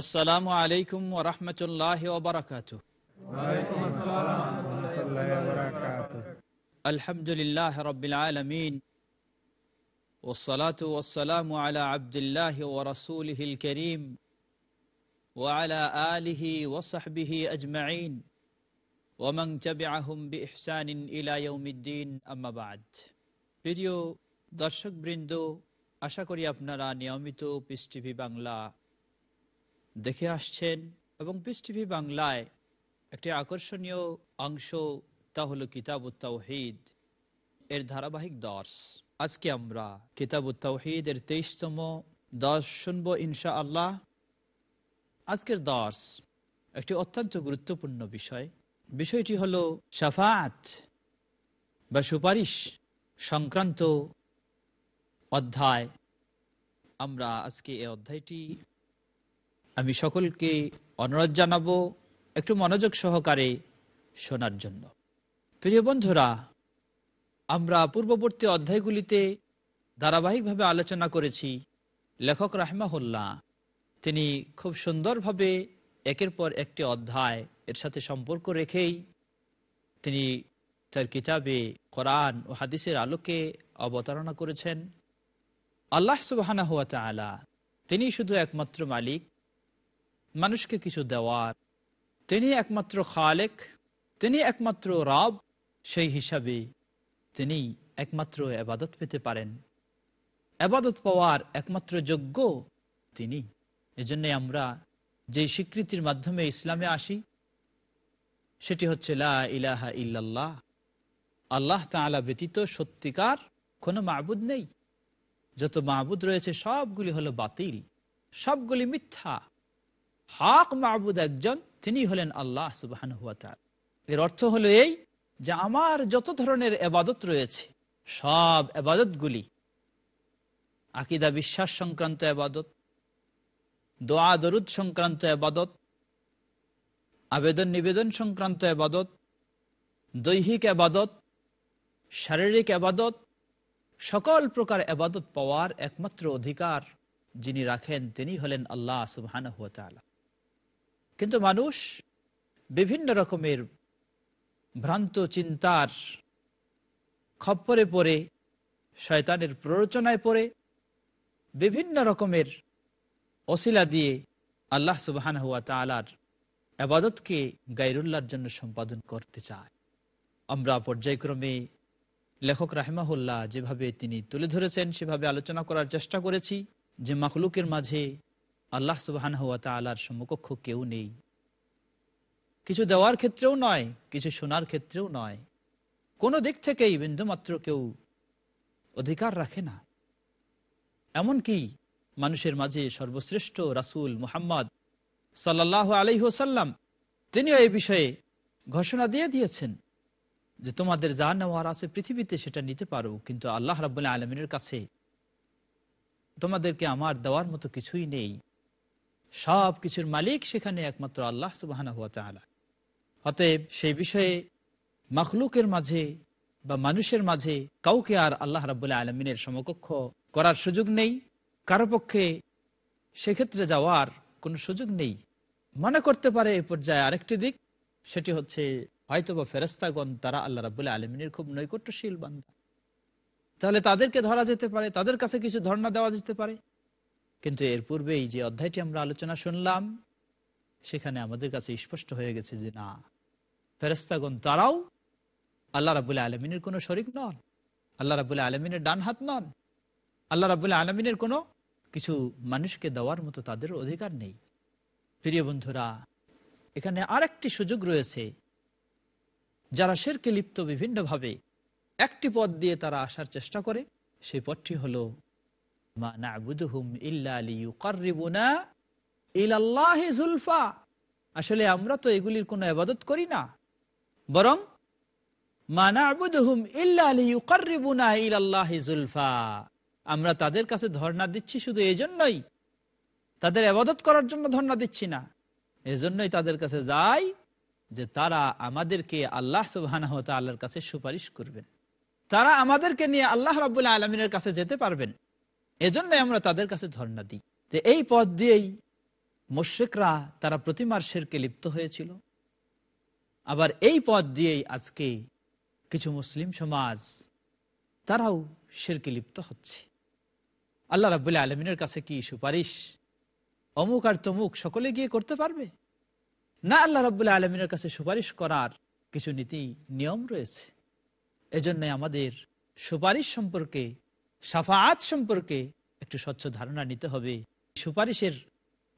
আসসালামু আলাইকুম ওরহমতুল্লাহ ওবরাকাত আলহামদুলিল্লাহ রবিল আলমিন والصلاة والسلام على عبد الله ورسوله الكريم وعلى آله وصحبه أجمعين ومن تبعهم بإحسان إلى يوم الدين أما بعد প্রিয় দর্শক বৃন্দ আশা করি আপনারা নিয়মিত পিস টিভি বাংলা দেখে আসছেন এবং পিস টিভি বাংলায় একটি আকর্ষণীয় অংশ তা হলো কিতাব তাওহিদ, এর ধারাবাহিক দর্শ। আজকে আমরা কিতাব তাওহিদ এর তেইশতম দর্শ শুনব ইনশা আল্লাহ আজকের দর্শ একটি অত্যন্ত গুরুত্বপূর্ণ বিষয়। বিষয়টি হলো সাফাত বা সুপারিশ সংক্রান্ত অধ্যায়। আমরা আজকে এই অধ্যায়টি আমি সকলকে অনুরোধ জানাব একটু মনোযোগ সহকারে শোনার জন্য। প্রিয় বন্ধুরা, আমরা পূর্ববর্তী অধ্যায়গুলিতে ধারাবাহিকভাবে আলোচনা করেছি, লেখক রাহমাহুল্লাহ। তিনি খুব সুন্দরভাবে একের পর একটি অধ্যায় এর সাথে সম্পর্ক রেখেই তিনি তার কিতাবে কোরআন ও হাদিসের আলোকে অবতারণা করেছেন। আল্লাহ সুবাহানা হুয়া তালা তিনি শুধু একমাত্র মালিক মানুষকে কিছু দেওয়ার। তিনি একমাত্র খালেক, তিনি একমাত্র রব, সেই হিসাবে তিনি একমাত্র আবাদত পেতে পারেন। আবাদত পাওয়ার একমাত্র যোগ্য তিনি। এজন্য আমরা যে স্বীকৃতির মাধ্যমে ইসলামে আসি, সেটি হচ্ছে লা ইলাহা ইল্লাল্লাহ। আল্লাহ তাআলা ব্যতীত সত্যিকার কোনো মাহবুদ নেই। যত মাহবুদ রয়েছে, সবগুলি হলো বাতিল, সবগুলি মিথ্যা। হাক মাহবুদ একজন, তিনি হলেন আল্লাহ সুবাহান এর অর্থ হলো এই যে আমার যত ধরনের এবাদত রয়েছে, সব এবাদতগুলি, আকিদা বিশ্বাস সংক্রান্ত এবাদত, দোয়া দরুদ সংক্রান্ত এবাদত আবেদন নিবেদন সংক্রান্ত এবাদত, দৈহিক এবাদত, শারীরিক এবাদত, সকল প্রকার এবাদত পাওয়ার একমাত্র অধিকার যিনি রাখেন, তিনি হলেন আল্লাহ সুবহান কিন্তু মানুষ বিভিন্ন রকমের ভ্রান্ত চিন্তার খপ্পরে পড়ে, শয়তানের প্ররোচনায় পড়ে, বিভিন্ন রকমের অশিলা দিয়ে আল্লাহ সুবাহান হুয়া তালার আবাদতকে গাইরুল্লাহর জন্য সম্পাদন করতে চায়। আমরা পর্যায়ক্রমে লেখক রাহেমাহুল্লাহ যেভাবে তিনি তুলে ধরেছেন, সেভাবে আলোচনা করার চেষ্টা করেছি যে মাখলুকের মাঝে আল্লাহ সুবাহান হুয়া তালার সমকক্ষ কেউ নেই। কিছু দেওয়ার ক্ষেত্রেও নয়, কিছু শোনার ক্ষেত্রেও নয়। কোনো দিক থেকেই বিন্দুমাত্র কেউ অধিকার রাখে না। এমনকি মানুষের মাঝে সর্বশ্রেষ্ঠ রাসুল মুহাম্মদ সাল্লাহ আলহিহসাল্লাম তিনিও এই বিষয়ে ঘোষণা দিয়ে দিয়েছেন যে তোমাদের যা নেওয়ার আছে পৃথিবীতে সেটা নিতে পারো, কিন্তু আল্লাহ রাবুল্লাহ আলমিনের কাছে তোমাদেরকে আমার দেওয়ার মতো কিছুই নেই। সব কিছুর মালিক সেখানে একমাত্র আল্লাহ সুবাহানা হুয়া চাহলা অতএব সেই বিষয়ে মখলুকের মাঝে বা মানুষের মাঝে কাউকে আর আল্লাহ রাবুল্লাহ আলমিনের সমকক্ষ করার সুযোগ নেই। কারও পক্ষে সেক্ষেত্রে যাওয়ার কোনো সুযোগ নেই। মনে করতে পারে এ পর্যায়ে আরেকটি দিক, সেটি হচ্ছে হয়তো বা ফেরস্তাগণ তারা আল্লাহ রাবুল্লাহ আলমিনের খুব নৈকট্যশীল বান্ধা তাহলে তাদেরকে ধরা যেতে পারে, তাদের কাছে কিছু ধর্ণা দেওয়া যেতে পারে। কিন্তু এর পূর্বে এই যে অধ্যায়টি আমরা আলোচনা শুনলাম, সেখানে আমাদের কাছে স্পষ্ট হয়ে গেছে যে না ফেরস্তাগণ তারাও আল্লাহ রাবুল্লাহ আলমিনের কোনো শরিক নন, আল্লাহ রাবুল্লাহ আলমিনের ডান হাত নন, আল্লাহ রাবুল্লাহ আলমিনের কোনো কিছু মানুষকে দেওয়ার মতো তাদের অধিকার নেই। প্রিয় বন্ধুরা, এখানে আরেকটি সুযোগ রয়েছে, যারা শেরকে লিপ্ত বিভিন্নভাবে একটি পথ দিয়ে তারা আসার চেষ্টা করে, সেই পথটি হলো ইল্লা আসলে আমরা তো এগুলির কোনো ইবাদত করি না। বরং আমরা তাদের কাছে ধর্ণা দিচ্ছি শুধু এই জন্যই তাদের আবাদত করার জন্য ধর্ণা দিচ্ছি না। এজন্যই তাদের কাছে যাই যে তারা আমাদেরকে আল্লাহ সুবাহ আল্লাহর কাছে সুপারিশ করবেন। তারা আমাদেরকে নিয়ে আল্লাহ রাবুল্লাহ আলমিনের কাছে যেতে পারবেন। এজন্য আমরা তাদের কাছে ধর্ণা দিই যে এই পথ দিয়েই মুশ্রিকরা তারা প্রতিমার শেরকে লিপ্ত হয়েছিল। আবার এই পথ দিয়েই আজকে কিছু মুসলিম সমাজ তারাও শেরকে লিপ্ত হচ্ছে। আল্লাহ রাবুল্লাহ আলমিনের কাছে কি সুপারিশ? অমুক আর তমুক সকলে গিয়ে করতে পারবে? না আল্লাহ রাবুল্লাহ আলমিনের কাছে সুপারিশ করার কিছু নীতি নিয়ম রয়েছে। এজন্য আমাদের সুপারিশ সম্পর্কে সাফায়াত সম্পর্কে একটু স্বচ্ছ ধারণা নিতে হবে। সুপারিশের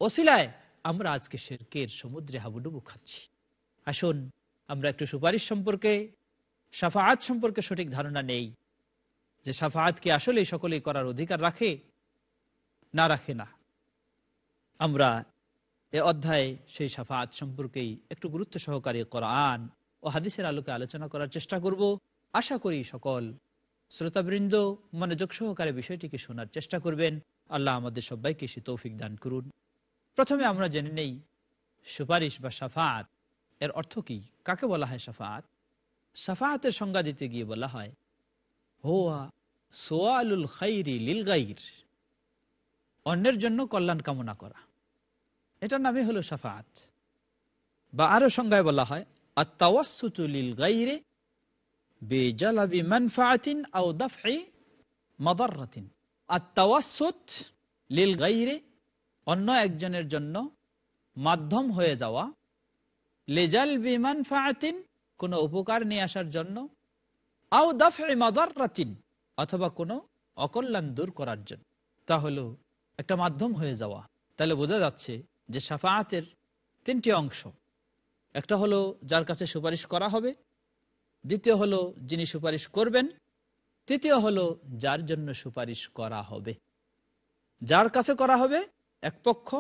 ওসিলায় আমরা আজকে শেরকের সমুদ্রে হাবুডুবু খাচ্ছি। আসুন, আমরা একটু সুপারিশ সম্পর্কে সাফায়াত সম্পর্কে সঠিক ধারণা নেই। যে সাফায়াতকে আসলেই সকলেই করার অধিকার রাখে, না রাখে না। আমরা এ অধ্যায়ে সেই সাফাত সম্পর্কেই একটু গুরুত্ব সহকারে কোরআন ও হাদিসের আলোকে আলোচনা করার চেষ্টা করব। আশা করি সকল শ্রোতাবৃন্দ, মনোযোগ সহকারে বিষয়টিকে শোনার চেষ্টা করবেন। আল্লাহ আমাদের সবাইকে সে তৌফিক দান করুন। প্রথমে আমরা জেনে নেই, সুপারিশ বা সাফাত এর অর্থ কি? কাকে বলা হয় সাফাত? সাফাতের সংজ্ঞা দিতে গিয়ে বলা হয়, হোয়া সোয়ালুল খাইরি লিল গাইর। অন্যের জন্য কল্যাণ কামনা করা। এটার নামে হলো সাফাত। বা আরও সংজ্ঞায় বলা হয় আত্মাওয়াসুতুলিল গাইরে মাদাররাতিন অন্য একজনের জন্য মাধ্যম হয়ে যাওয়া। লেজাল বিমান ফাআতিন কোনো উপকার নিয়ে আসার জন্য। আও দাফই মাদাররাতিন, অথবা কোনো অকল্যাণ দূর করার জন্য। তা হলো একটা মাধ্যম হয়ে যাওয়া। তাহলে বোঝা যাচ্ছে যে সাফায়াতের তিনটি অংশ। একটা হলো যার কাছে সুপারিশ করা হবে দ্বিতীয় হলো যিনি সুপারিশ করবেন, তৃতীয় হলো যার জন্য সুপারিশ করা হবে। যার কাছে করা হবে এক পক্ষ,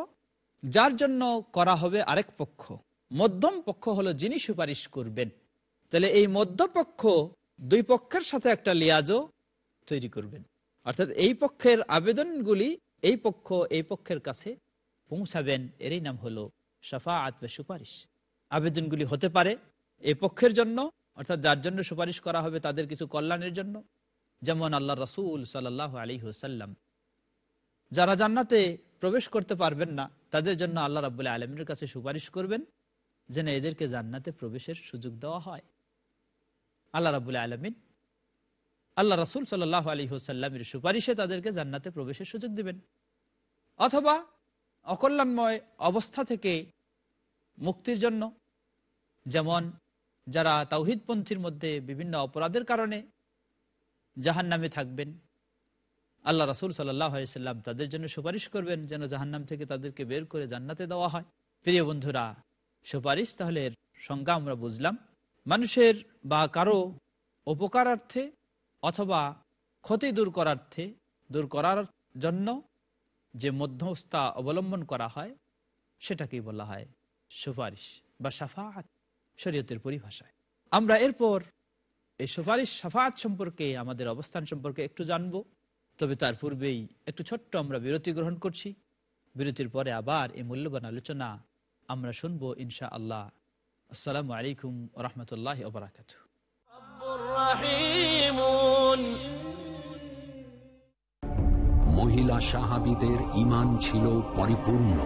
যার জন্য করা হবে আরেক পক্ষ। মধ্যম পক্ষ হলো যিনি সুপারিশ করবেন। তাহলে এই মধ্যপক্ষ দুই পক্ষের সাথে একটা লিয়াজও তৈরি করবেন। অর্থাৎ এই পক্ষের আবেদনগুলি এই পক্ষ এই পক্ষের কাছে পৌঁছাবেন। এরই নাম হলো সাফা আতবে সুপারিশ। আবেদনগুলি হতে পারে এই পক্ষের জন্য অর্থাৎ যার জন্য সুপারিশ করা হবে তাদের কিছু কল্যাণের জন্য। যেমন আল্লাহ রসুল সাল্লাহ আলী হুসাল্লাম যারা জান্নাতে প্রবেশ করতে পারবেন না, তাদের জন্য আল্লাহ রাবুল্লাহ আলমীর কাছে সুপারিশ করবেন যেন এদেরকে জান্নাতে প্রবেশের সুযোগ দেওয়া হয়। আল্লাহ রাবুল্লাহ আলমিন আল্লাহ রসুল সাল্লাহ আলী হুসাল্লামের সুপারিশে তাদেরকে জান্নাতে প্রবেশের সুযোগ দিবেন। অথবা অকল্যাণময় অবস্থা থেকে মুক্তির জন্য, যেমন যারা তাওহিদপন্থীর মধ্যে বিভিন্ন অপরাধের কারণে জাহান নামে থাকবেন, আল্লাহ রাসুল সাল্লাম তাদের জন্য সুপারিশ করবেন যেন জাহান্নাম থেকে তাদেরকে বের করে জান্নাতে দেওয়া হয়। প্রিয় বন্ধুরা, সুপারিশ তাহলে সংজ্ঞা আমরা বুঝলাম। মানুষের বা কারও উপকারার্থে অথবা ক্ষতি দূর করার্থে, দূর করার জন্য যে মধ্যস্থা অবলম্বন করা হয়, সেটাকেই বলা হয় সুপারিশ বা সাফাত শরীয়তের পরিভাষায়। আমরা এরপর এই সুপারিশ সাফাত সম্পর্কে আমাদের অবস্থান সম্পর্কে একটু জানব। তবে তার পূর্বেই একটু ছোট্ট আমরা বিরতি গ্রহণ করছি। বিরতির পরে আবার এই মূল্যবান আলোচনা আমরা শুনব ইনশা আল্লাহ আসসালামু আলাইকুম রহমতুল্লাহ ওবরাকাত মহিলা সাহাবিদের ইমান ছিল পরিপূর্ণ।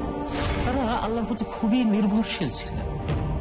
তারা আল্লাহর প্রতি খুবই নির্ভরশীল ছিলেন।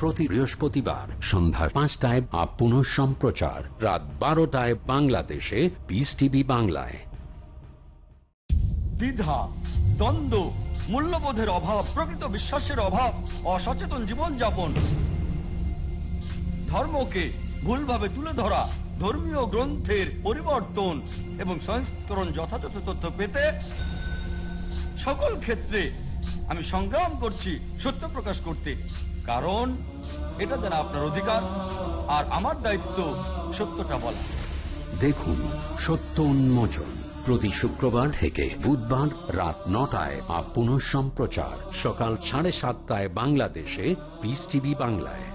প্রতি বৃহস্পতিবার সন্ধ্যা পাঁচটায় আপ পুনঃ সম্প্রচার। রাত বারোটায় বাংলাদেশে পিস টিভি বাংলায়। দ্বিধা, দ্বন্দ্ব, মূল্যবোধের অভাব, প্রকৃত বিশ্বাসের অভাব, অসচেতন জীবনযাপন। ধর্মকে ভুলভাবে তুলে ধরা, ধর্মীয় গ্রন্থের পরিবর্তন এবং সংস্করণ যথাযথ তথ্য পেতে সকল ক্ষেত্রে আমি সংগ্রাম করছি সত্য প্রকাশ করতে। কারণ এটা যারা আপনার অধিকার আর আমার দায়িত্ব সত্যটা বলা। দেখুন সত্য উন্মোচন প্রতি শুক্রবার থেকে বুধবার রাত নটায় আপ পুনঃ সম্প্রচার সকাল সাড়ে সাতটায় বাংলাদেশে পিস টিভি বাংলায়।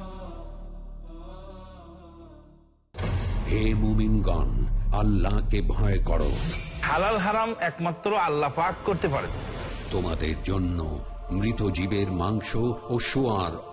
হে মুমিনগণ আল্লাহকে ভয় করো। হালাল হারাম একমাত্র আল্লাহ পাক করতে পারে। তোমাদের জন্য মৃত জীবের মাংস ও সোয়ার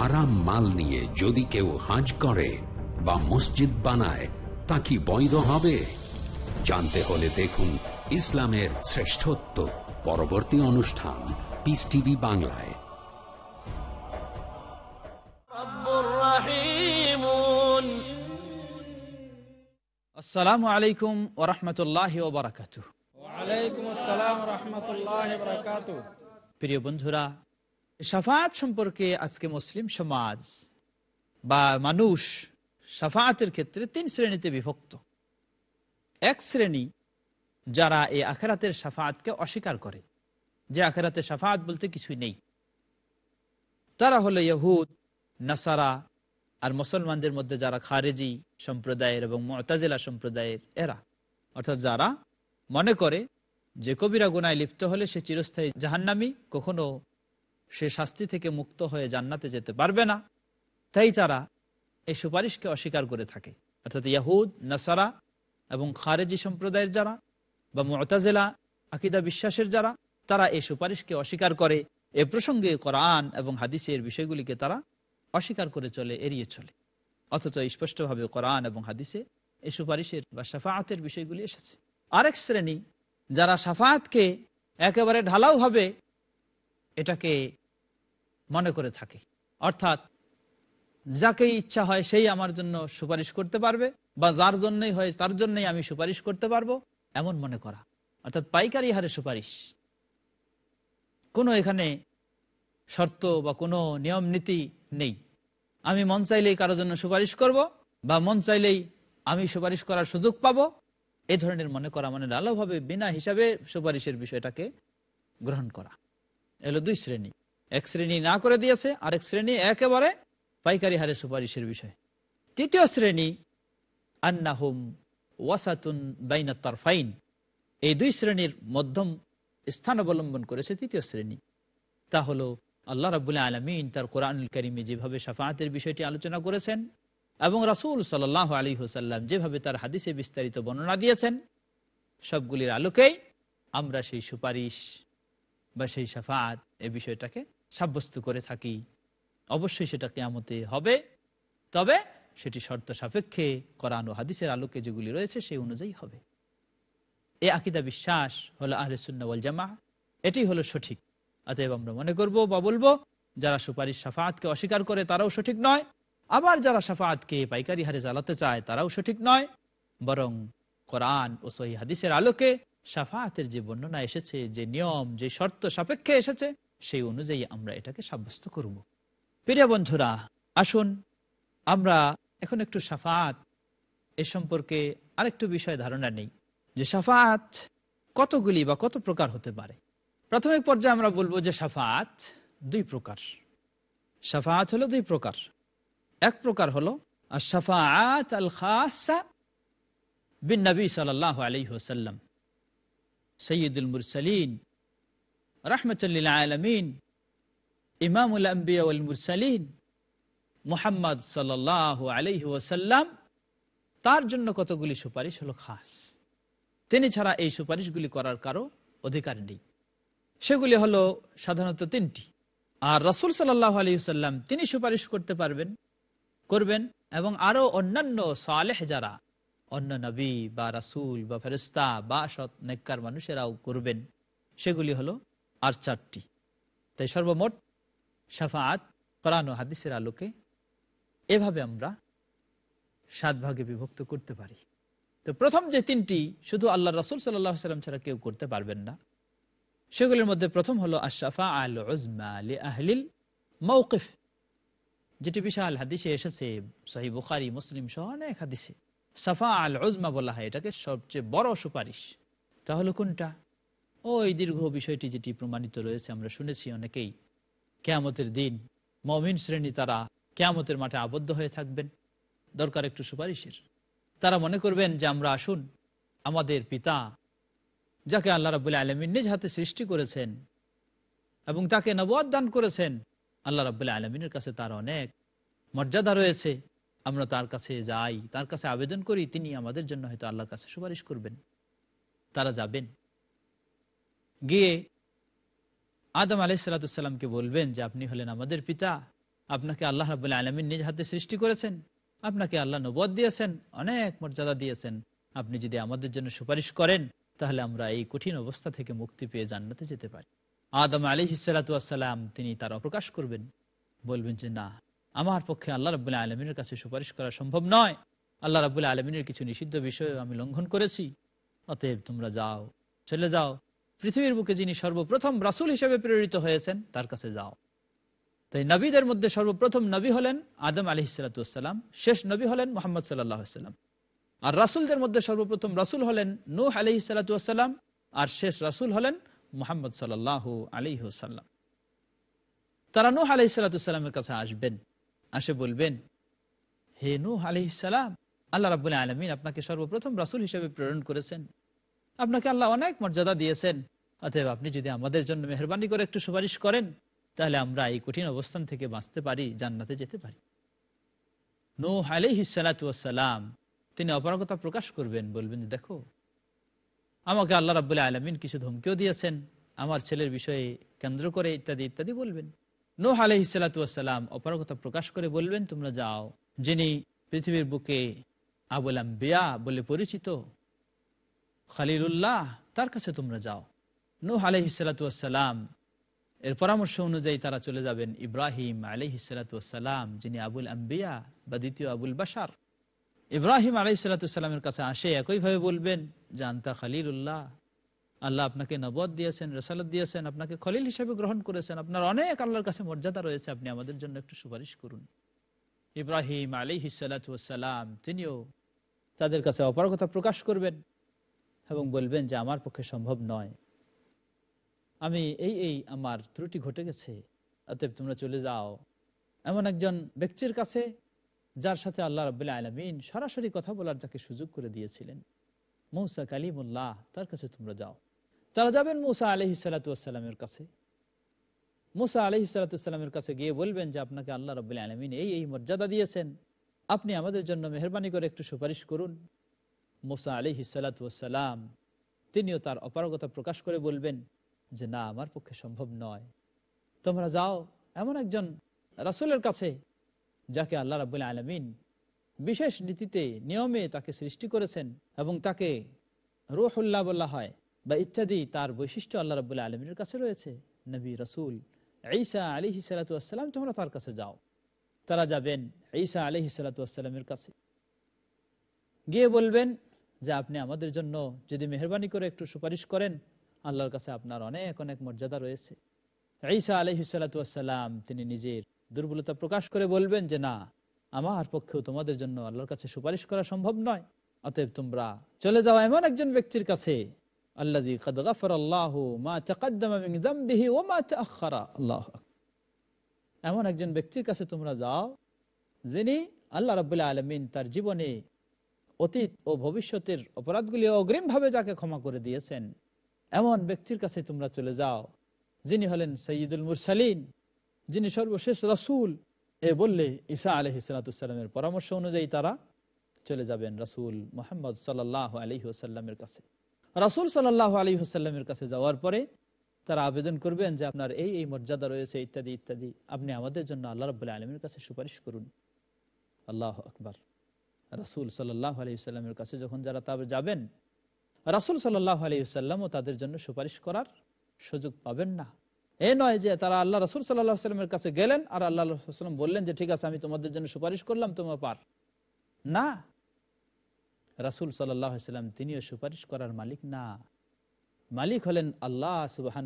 হারাম মাল নিয়ে যদি কেউ হাজ করে বা মসজিদ বানায় তা কি বৈধ হবে? জানতে হলে দেখুন ইসলামের শ্রেষ্ঠত্ব পরবর্তী অনুষ্ঠান পিস টিভি বাংলায়। আসসালামু আলাইকুম ওরহমতুল্লাহ ওবরাকাত প্রিয় বন্ধুরা সাফাত সম্পর্কে আজকে মুসলিম সমাজ বা মানুষ সাফাতের ক্ষেত্রে তিন শ্রেণীতে বিভক্ত। এক শ্রেণি যারা এই আখেরাতের সাফাতকে অস্বীকার করে, যে আখেরাতে সাফাত বলতে কিছুই নেই। তারা হলো ইহুদ, নাসারা আর মুসলমানদের মধ্যে যারা খারেজি সম্প্রদায়ের এবং মতাজিলা সম্প্রদায়ের এরা। অর্থাৎ যারা মনে করে যে কবিরা গুনায় লিপ্ত হলে সে চিরস্থায়ী জাহান্নামি, কখনো সে শাস্তি থেকে মুক্ত হয়ে জান্নাতে যেতে পারবে না। তাই তারা এই সুপারিশকে অস্বীকার করে থাকে। অর্থাৎ ইয়াহুদ, নাসারা এবং খারেজি সম্প্রদায়ের যারা বা মতাজেলা, আকিদা বিশ্বাসের যারা, তারা এই সুপারিশকে অস্বীকার করে। এ প্রসঙ্গে কোরআন এবং হাদিসের বিষয়গুলিকে তারা অস্বীকার করে চলে, এড়িয়ে চলে। অথচ স্পষ্টভাবে কোরআন এবং হাদিসে এই সুপারিশের বা সাফাতের বিষয়গুলি এসেছে। আরেক শ্রেণি যারা সাফাতকে একেবারে ঢালাও হবে এটাকে মনে করে থাকে। অর্থাৎ যাকে ইচ্ছা হয় সেই আমার জন্য সুপারিশ করতে পারবে বা যার জন্যই হয় তার জন্যই আমি সুপারিশ করতে পারব এমন মনে করা। অর্থাৎ পাইকারি হারে সুপারিশ। কোনো এখানে শর্ত বা কোনো নিয়ম নীতি নেই। আমি মন চাইলেই কারোর জন্য সুপারিশ করব বা মন চাইলেই আমি সুপারিশ করার সুযোগ পাব। এ ধরনের মনে করা মানে আলোভাবে বিনা হিসাবে সুপারিশের বিষয়টাকে গ্রহণ করা। এলো দুই শ্রেণি। এক শ্রেণি না করে দিয়েছে, আরেক শ্রেণি একেবারে পাইকারি হারে সুপারিশের বিষয়। তৃতীয় শ্রেণি, আন্নাহুম ওয়াসাতুন বাইনা তারফাইন। এই দুই শ্রেণির মধ্যম স্থান অবলম্বন করেছে তৃতীয় শ্রেণি। তা হলো, আল্লাহ রাবুল্লাহ আলমিন তার কোরআনুল করিমে যেভাবে সাফাতের বিষয়টি আলোচনা করেছেন এবং রাসুল সাল্লাহ আলী হুসাল্লাম যেভাবে তার হাদিসে বিস্তারিত বর্ণনা দিয়েছেন, সবগুলির আলোকেই আমরা সেই সুপারিশ বা সেই সাফাত এ বিষয়টাকে সাব্যস্ত করে থাকি। অবশ্যই সেটা কেয়ামতে হবে। তবে সেটি শর্ত সাপেক্ষে কোরআন ও হাদিসের আলোকে যেগুলি রয়েছে সেই অনুযায়ী হবে। এ আকিদা বিশ্বাস হলো আহলে সুন্নাওয়াল জামা এটি হলো সঠিক। অতএব আমরা মনে করব বা বলব, যারা সুপারিশ সাফাতকে অস্বীকার করে তারাও সঠিক নয়। আবার যারা সাফাতকে পাইকারি হারে জ্বালাতে চায় তারাও সঠিক নয়। বরং কোরআন ও সহি হাদিসের আলোকে সাফাতের যে বর্ণনা এসেছে, যে নিয়ম, যে শর্ত সাপেক্ষে এসেছে সেই অনুযায়ী আমরা এটাকে সাব্যস্ত করব। প্রিয় বন্ধুরা, আসুন আমরা এখন একটু সাফাত এ সম্পর্কে আরেকটু বিষয় ধারণা নেই যে সাফাত কতগুলি বা কত প্রকার হতে পারে। প্রাথমিক পর্যায়ে আমরা বলব যে সাফাত দুই প্রকার। সাফাত হলো দুই প্রকার। এক প্রকার হলো আর সাফাত আল খাসা বিন নবী সাল আলী হোসাল্লাম সৈয়দুল মুরসালিন রহমতুল্লিল আলমিন আলহি ওসাল্লাম তার জন্য কতগুলি সুপারিশ হলো খাস। তিনি ছাড়া এই সুপারিশগুলি করার কারও অধিকার নেই। সেগুলি হলো সাধারণত তিনটি। আর রসুল সাল্লাহ আলী সাল্লাম তিনি সুপারিশ করতে পারবেন, করবেন এবং আরও অন্যান্য সালেহ যারা, অন্য নবী বা রাসুল বা ফেরিস্তা বা সৎ, নেককার মানুষেরাও করবেন, সেগুলি হলো আর চারটি। তাই সর্বমোট সাফাত কোরআন ও হাদিসের আলোকে এভাবে আমরা সাত ভাগে বিভক্ত করতে পারি। তো প্রথম যে তিনটি শুধু আল্লাহ রাসুল সাল্লাহ সাল্লাম ছাড়া কেউ করতে পারবেন না, সেগুলির মধ্যে প্রথম হলো আশাফা আল উজমা আলি আহলিল মৌকিফ যেটি বিশাল হাদিসে এসেছে সাহি বুখারি, মুসলিম সহ অনেক হাদিসে। সাফা আল উজমা বলা হয় এটাকে সবচেয়ে বড় সুপারিশ। তাহলে কোনটা? ওই দীর্ঘ বিষয়টি যেটি প্রমাণিত রয়েছে, আমরা শুনেছি অনেকেই। কেয়ামতের দিন মমিন শ্রেণি তারা কেয়ামতের মাঠে আবদ্ধ হয়ে থাকবেন। দরকার একটু সুপারিশের। তারা মনে করবেন যে আমরা আসুন, আমাদের পিতা, যাকে আল্লাহ রাবুল্লাহ আলমিন নিজ হাতে সৃষ্টি করেছেন এবং তাকে নবাদ দান করেছেন, আল্লাহ রাবুল্লাহ আলমিনের কাছে তার অনেক মর্যাদা রয়েছে। আমরা তার কাছে যাই, তার কাছে আবেদন করি, তিনি আমাদের জন্য হয়তো আল্লাহর কাছে সুপারিশ করবেন। তারা যাবেন। গিয়ে আদম আলাইসালাতামকে বলবেন যে আপনি হলেন আমাদের পিতা, আপনাকে আল্লাহ রাবুল্লাহ আলমিন নিজ হাতে সৃষ্টি করেছেন, আপনাকে আল্লাহ নবদ দিয়েছেন, অনেক মর্যাদা দিয়েছেন। আপনি যদি আমাদের জন্য সুপারিশ করেন, তাহলে আমরা এই কঠিন অবস্থা থেকে মুক্তি পেয়ে জান্নাতে যেতে পারি। আদম আলী হিসালাতাম তিনি তার অপ্রকাশ করবেন। বলবেন যে না, আমার পক্ষে আল্লাহ রাবুল্লাহ আলমিনের কাছে সুপারিশ করা সম্ভব নয়। আল্লাহ রাবুল্লাহ আলমিনের কিছু নিষিদ্ধ বিষয় আমি লঙ্ঘন করেছি। অতএব তোমরা যাও, চলে যাও। পৃথিবীর বুকে যিনি সর্বপ্রথম রাসুল হিসেবে প্রেরিত হয়েছেন, তার কাছে যাও। তাই নবীদের মধ্যে সর্বপ্রথম নবী হলেন আদম আলি সালাতাম শেষ নবী হলেন মোহাম্মদ সাল্লাম আর রাসুলদের মধ্যে সর্বপ্রথম রাসুল হলেন নূহ আলি সালাতাম আর শেষ রাসুল হলেন মোহাম্মদ সাল্লাহ আলি সাল্লাম তারা নূহ আলি সালাতামের কাছে আসবেন, আসে বলবেন, হে নূহ আলি সালাম, আল্লাহ রাবুল আলমিন আপনাকে সর্বপ্রথম রাসুল হিসেবে প্রেরণ করেছেন। আপনাকে আল্লাহ অনেক মর্যাদা দিয়েছেন। অতএব আপনি যদি আমাদের জন্য মেহরবানি করে একটু সুপারিশ করেন, তাহলে আমরা এই কঠিন অবস্থান থেকে বাঁচতে পারি, জান্নাতে যেতে পারি। নো আলিহিসালাম তিনি অপারগতা প্রকাশ করবেন, বলবেন, দেখো, আমাকে আল্লাহ রাবুল্লাহ আলমিন কিছু ধমকিও দিয়েছেন, আমার ছেলের বিষয়ে কেন্দ্র করে ইত্যাদি ইত্যাদি বলবেন। নো আলহিসাল্লাম অপারগতা প্রকাশ করে বলবেন, তোমরা যাও, যিনি পৃথিবীর বুকে আবুল আম্বিয়া বলে পরিচিত খালিলুল্লাহ, তার কাছে তোমরা যাও। নূহ আলহিসাল্লাম এর পরামর্শ অনুযায়ী তারা চলে যাবেন ইব্রাহিম আলহিসাল্লাম যিনি আবুল আম্বিয়া বা দ্বিতীয় আবুল বাসার ইব্রাহিম আলহিসাল্লামের কাছে আসে, একইভাবে বলবেন যে, আন্তা খালিলুল্লাহ, আল্লাহ আপনাকে নবদ দিয়েছেন, রসালত দিয়েছেন, আপনাকে খলিল হিসেবে গ্রহণ করেছেন, আপনার অনেক আল্লাহর কাছে মর্যাদা রয়েছে, আপনি আমাদের জন্য একটু সুপারিশ করুন। ইব্রাহিম আলী হিসালাম তিনিও তাদের কাছে অপারগতা প্রকাশ করবেন। এবং বলবেন যে আমার পক্ষে সম্ভব নয়। আমি এই এই আমার ত্রুটি ঘটে গেছে, অতএব তোমরা চলে যাও। এমন একজন ব্যক্তির কাছে যার সাথে আল্লাহ রবাহ আলমিন সরাসরি কথা বলার যাকে সুযোগ করে দিয়েছিলেন, মৌসা কালিমুল্লাহ, তার কাছে তোমরা যাও। তারা যাবেন মৌসা আলহি সালাতামের কাছে। মুসা আলহি সালাতামের কাছে গিয়ে বলবেন যে আপনাকে আল্লাহ রবাহ আলমিন এই এই মর্যাদা দিয়েছেন। আপনি আমাদের জন্য মেহরবানি করে একটু সুপারিশ করুন। মুসা আলহি সালাতাম তিনিও তার অপারগতা প্রকাশ করে বলবেন যে, না, আমার পক্ষে সম্ভব নয়। তোমরা যাও, এমন একজন রাসুলের কাছে, যাকে আল্লাহ রাবুল আলমিন বিশেষ নীতিতে নিয়মে তাকে সৃষ্টি করেছেন এবং তাকে রুহুল্লাহ বলা হয় বা ইত্যাদি, তার বৈশিষ্ট্য আল্লাহ রাবুল্লাহ আলমিনের কাছে রয়েছে। নবী রসুল ঈসা আলী হিসালাতাম তোমরা তার কাছে যাও। তারা যাবেন ঈসা আলী হিসালাতামের কাছে। গিয়ে বলবেন যে আপনি আমাদের জন্য যদি মেহরবানি করে একটু সুপারিশ করেন, আল্লাহর কাছে আপনার অনেক অনেক মর্যাদা রয়েছে। ঈসা আলহিসাল্লাম তিনি নিজের দুর্বলতা প্রকাশ করে বলবেন যে, না, আমার পক্ষেও তোমাদের জন্য আল্লাহর কাছে সুপারিশ করা সম্ভব নয়। অতএব তোমরা চলে যাও এমন একজন ব্যক্তির কাছে। এমন একজন ব্যক্তির কাছে তোমরা যাও, যিনি আল্লাহ রাবুল্লাহ আলমিন তার জীবনে অতীত ও ভবিষ্যতের অপরাধগুলি অগ্রিম ভাবে যাকে ক্ষমা করে দিয়েছেন, এমন ব্যক্তির কাছে তোমরা চলে যাও, যিনি হলেন সঈদুল মুরসালিন, যিনি সর্বশেষ রসুল। এ বললে ঈসা আলহ ইসালাতামের পরামর্শ অনুযায়ী তারা চলে যাবেন রাসুল মোহাম্মদ সাল্লাহ আলী ওসাল্লামের কাছে। রাসুল সাল্লাহ আলী কাছে যাওয়ার পরে তারা আবেদন করবেন যে, আপনার এই এই মর্যাদা রয়েছে, ইত্যাদি ইত্যাদি। আপনি আমাদের জন্য আল্লাহ রবাহ আলমীর কাছে সুপারিশ করুন। আল্লাহ আকবার। রাসুল সাল্লাহ আলী সাল্লামের কাছে যখন যারা তবে যাবেন, রাসুল সাল্লাহ আলী সাল্লামও তাদের জন্য সুপারিশ করার সুযোগ পাবেন না। এ নয় যে তারা আল্লাহ রসুল সাল্লাহ সাল্লামের কাছে গেলেন আর আল্লাহ সাল্লাম বললেন যে, ঠিক আছে, আমি তোমাদের জন্য সুপারিশ করলাম, তোমার পার। না। রাসুল সাল্লাহ সাল্লাম তিনিও সুপারিশ করার মালিক না। মালিক হলেন আল্লাহ সুবাহ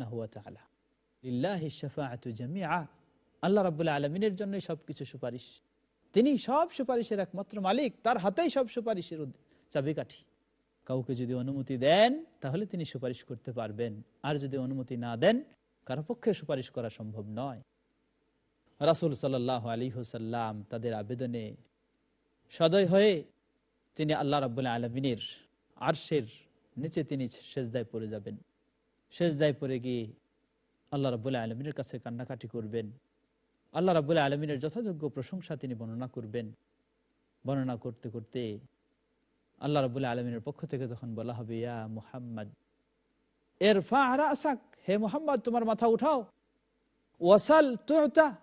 আল্লাহ রাবুল্লাহ আলমিনের জন্যই সবকিছু সুপারিশ। তিনি সব সুপারিশের একমাত্র মালিক, তার হাতেই সব সুপারিশের চাবিকাঠি। কাউকে যদি অনুমতি দেন, তাহলে তিনি সুপারিশ করতে পারবেন। আর যদি অনুমতি না দেন, কারও পক্ষে সুপারিশ করা সম্ভব নয়। রাসুল সাল্লাহ আলী হুসাল্লাম তাদের আবেদনে সদয় হয়ে তিনি আল্লাহ রাবুল্লাহ আলমিনের আরশের নিচে তিনি সেজদায় পড়ে যাবেন। সেজদায় পড়ে গিয়ে আল্লাহ রাবুল্লাহ আলমিনের কাছে কান্নাকাটি করবেন। আল্লাহ রাবুল্লাহ আলমিনের যথাযোগ্য প্রশংসা তিনি বর্ণনা করবেন। বর্ণনা করতে করতে আল্লাহ রাবুল্লাহ আলমিনের পক্ষ থেকে তখন বলা হবে, ইয়া মুহাম্মদ এর ফা আসাক হে মোহাম্মদ, তোমার মাথা উঠাও। ওয়াসাল তুতা,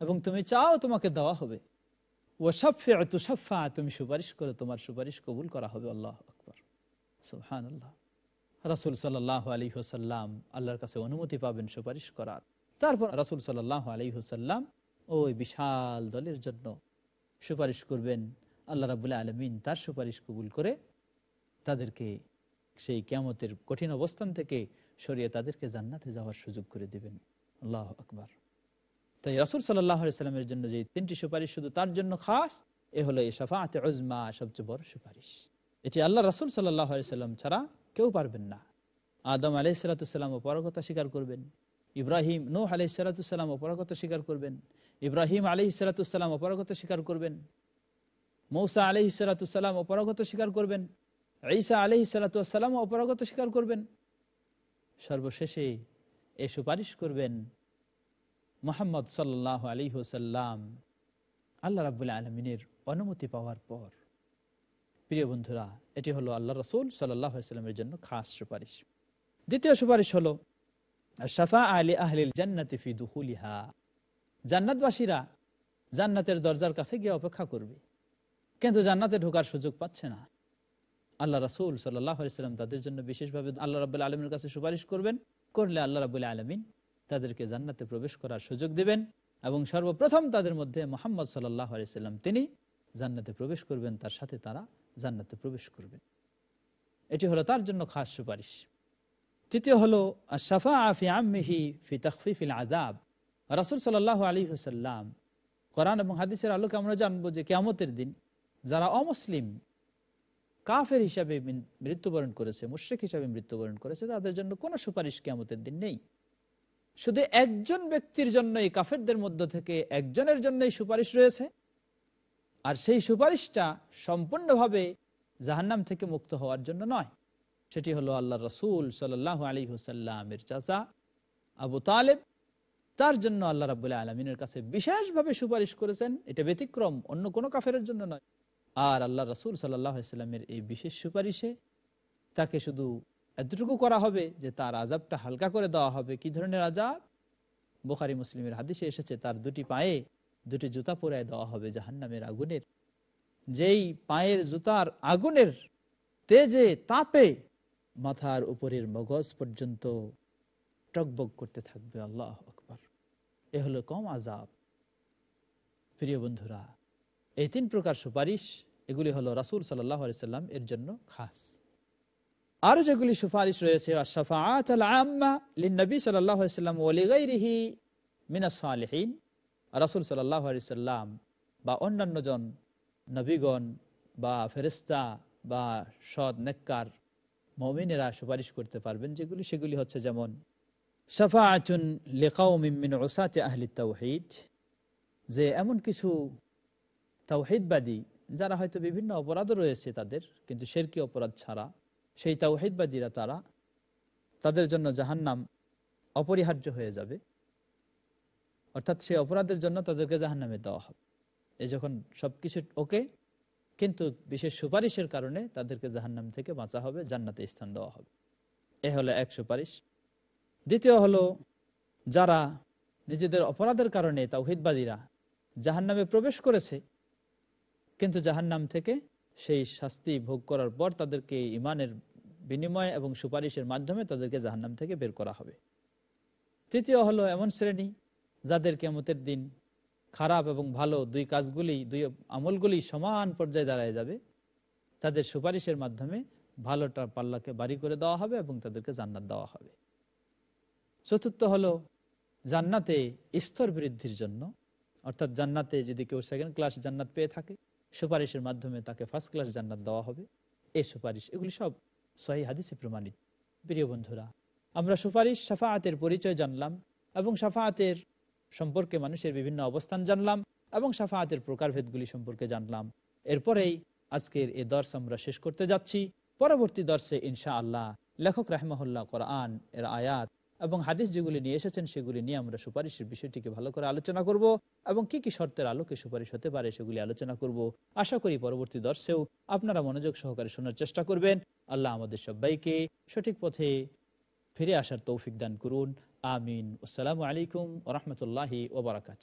এবং তুমি চাও তোমাকে দেওয়া হবে। ওয়াসাফে তুসাফা তুমি সুপারিশ করো, তোমার সুপারিশ কবুল করা হবে। আল্লাহ আকবর। সুহান আল্লাহ রাসুল সাল্লাহ আলী হোসাল্লাম আল্লাহর কাছে অনুমতি পাবেন সুপারিশ করার। তারপর রাসুল সাল্লাহ আলী হোসাল্লাম ওই বিশাল দলের জন্য সুপারিশ করবেন, আল্লাহ রাবুল্লাহ আলমিন তার সুপারিশ কবুল করে তাদেরকে সেই ক্যামতের কঠিন অবস্থান থেকে সরিয়ে তাদেরকে জান্নাতে যাওয়ার সুযোগ করে দিবেন। আল্লাহ আকবার। তাই রাসুল সাল্লাহ সাল্লামের জন্য যে তিনটি সুপারিশ শুধু তার জন্য খাস, এ হলো এই সাফাতে ওজমা সবচেয়ে বড় সুপারিশ। এটি আল্লাহ রাসুল সাল্লাহ সাল্লাম ছাড়া কেউ পারবেন না। আদম আলাই সালাতাম অপরাগতা স্বীকার করবেন। ইব্রাহিম নৌ আলাই সালাতাম অপরাগতা স্বীকার করবেন। ইব্রাহিম আলি সালাতাম অপরাগত স্বীকার করবেন। মৌসা আলহি সালাতাম অপরাগত স্বীকার করবেন। ঈসা আলহি সালাতাম অপরাগত স্বীকার করবেন। সর্বশেষে এ সুপারিশ করবেন মোহাম্মদ সাল্লাহ আলী হোসাল্লাম আল্লাহ রাবুল্লাহ আলমিনের অনুমতি পাওয়ার পর। প্রিয় বন্ধুরা, এটি হলো আল্লাহ রসুল সাল্লাহ সাল্লামের জন্য খাস সুপারিশ। দ্বিতীয় সুপারিশ হলো জান্নাতবাসীরা জান্নাতের দরজার কাছে গিয়ে অপেক্ষা করবে। কিন্তু জান্নাতে ঢোকার সুযোগ পাচ্ছে না। আল্লাহ রসুল সাল্লাম তাদের জন্য বিশেষভাবে আল্লাহ রাবুল্লাহ আলমীর কাছে সুপারিশ করবেন, করলে আল্লাহ রাবুল্লাহ আলমিন তাদেরকে জান্নাতে প্রবেশ করার সুযোগ দিবেন এবং সর্বপ্রথম তাদের মধ্যে মোহাম্মদ সাল্লাহ আলাইসাল্লাম তিনি জান্নাতে প্রবেশ করবেন, তার সাথে তারা জান্নাতে প্রবেশ করবেন। এটি হলো তার জন্য খাস সুপারিশ। তৃতীয় হলো সাফা আফি আমিহি ফি তখফিফিল আদাব রাসুল সাল্লাহ আলী হুসাল্লাম কোরআন এবং হাদিসের আলোকে আমরা জানব যে কেমতের দিন যারা অমুসলিম, কাফের হিসাবে মৃত্যুবরণ করেছে, মুশ্রিক হিসাবে মৃত্যুবরণ করেছে, তাদের জন্য কোনো সুপারিশ কেমতের দিন নেই। শুধু একজন ব্যক্তির জন্য এই কাফেরদের মধ্য থেকে একজনের জন্যই সুপারিশ রয়েছে। আর সেই সুপারিশটা সম্পূর্ণভাবে জাহান্নাম থেকে মুক্ত হওয়ার জন্য নয়। সেটি হলো আল্লাহ রসুল সাল্লাহ আলী হুসাল্লামের চাচা আবু তালেব। তার জন্য আল্লাহ রাবুল্লাহ আলমিনের কাছে বিশেষভাবে সুপারিশ করেছেন। এটা ব্যতিক্রম, অন্য কোনো কাফের জন্য নয়। আর আল্লাহ রসুল সাল্লামের এই বিশেষ সুপারিশে তাকে শুধু এতটুকু করা হবে যে তার আজাবটা হালকা করে দেওয়া হবে। কি ধরনের আজাব বোখারি মুসলিমের হাদিসে এসেছে, তার দুটি পায়ে দুটি জুতা পরে দেওয়া হবে জাহান্নামের আগুনের। যেই পায়ের জুতার আগুনের তেজে তাপে মাথার উপরের মগজ পর্যন্ত টকবক করতে থাকবে, আল্লাহ আকবর। এ হলো কম আজাব প্রিয় বন্ধুরা, এই তিন প্রকার সুপারিশ, এগুলি হলো রাসুল সাল্লাম এর জন্য খাস। আরও যেগুলি সুপারিশ রয়েছে রাসুল সাল্লাম বা অন্যান্য জন নবীগণ বা ফেরিস্তা বা সদ নেককার মমিনেরা সুপারিশ করতে পারবেন, যেগুলি সেগুলি হচ্ছে যেমন, সাফাআতুন লিকাউমিন ওসাতে আহলি তাওহিদ যে এমন কিছু তাওহিদবাদী, যারা হয়তো বিভিন্ন অপরাধও রয়েছে তাদের, কিন্তু শেরকি অপরাধ ছাড়া, সেই তাওহিদবাদীরা তারা তাদের জন্য জাহান্নাম অপরিহার্য হয়ে যাবে। অর্থাৎ সে অপরাধের জন্য তাদেরকে জাহান্নামে দেওয়া হবে। এই যখন সব কিছু ওকে কিন্তু বিশেষ সুপারিশের কারণে তাদেরকে জাহান্নাম থেকে বাঁচা হবে, জান্নাতে স্থান দেওয়া হবে। এ হলো এক সুপারিশ। দ্বিতীয় হলো, যারা নিজেদের অপরাধের কারণে তাওহিদবাদীরা জাহান্নামে প্রবেশ করেছে, কিন্তু জাহান্নাম থেকে সেই শাস্তি ভোগ করার পর তাদেরকে ইমানের বিনিময় এবং সুপারিশের মাধ্যমে তাদেরকে জাহান্নাম থেকে বের করা হবে। তৃতীয় হলো, এমন শ্রেণি যাদের কেমতের দিন খারাপ এবং ভালো দুই কাজগুলি, দুই আমলগুলি সমান পর্যায়ে দাঁড়ায় যাবে। তাদের সুপারিশের মাধ্যমে ভালোটা পাল্লাকে বাড়ি করে দেওয়া হবে এবং তাদেরকে জান্নাত দেওয়া হবে। চতুর্থ হলো জান্নাতে স্তর বৃদ্ধির জন্য। অর্থাৎ জান্নাতে যদি কেউ সেকেন্ড ক্লাস জান্নাত পেয়ে থাকে, সুপারিশের মাধ্যমে তাকে ফার্স্ট ক্লাস জান্নাত দেওয়া হবে। এই সুপারিশ, এগুলি সব সহি হাদিসে প্রমাণিত। প্রিয় বন্ধুরা, আমরা সুপারিশ, সাফায়াতের পরিচয় জানলাম এবং সাফায়াতের সম্পর্কে মানুষের বিভিন্ন অবস্থান জানলাম এবং সাফায়াতের প্রকারভেদগুলি সম্পর্কে জানলাম। এরপরেই আজকের এই দর্শ আমরা শেষ করতে যাচ্ছি। পরবর্তী দর্শে ইনশা আল্লাহ লেখক রাহমাহুল্লাহ কোরআন এর আয়াত এবং হাদিস যেগুলি নিয়ে এসেছেন সেগুলি নিয়ে আমরা সুপারিশের বিষয়টিকে ভালো করে আলোচনা করব এবং কি কি শর্তের আলোকে সুপারিশ হতে পারে সেগুলি আলোচনা করব। আশা করি পরবর্তী দর্শেও আপনারা মনোযোগ সহকারে শোনার চেষ্টা করবেন। আল্লাহ আমাদের সবাইকে সঠিক পথে ফিরে আসার তৌফিক দান করুন। আমিন আসসালামু আলাইকুম ওরহমতুল্লাহি ওবরাকাত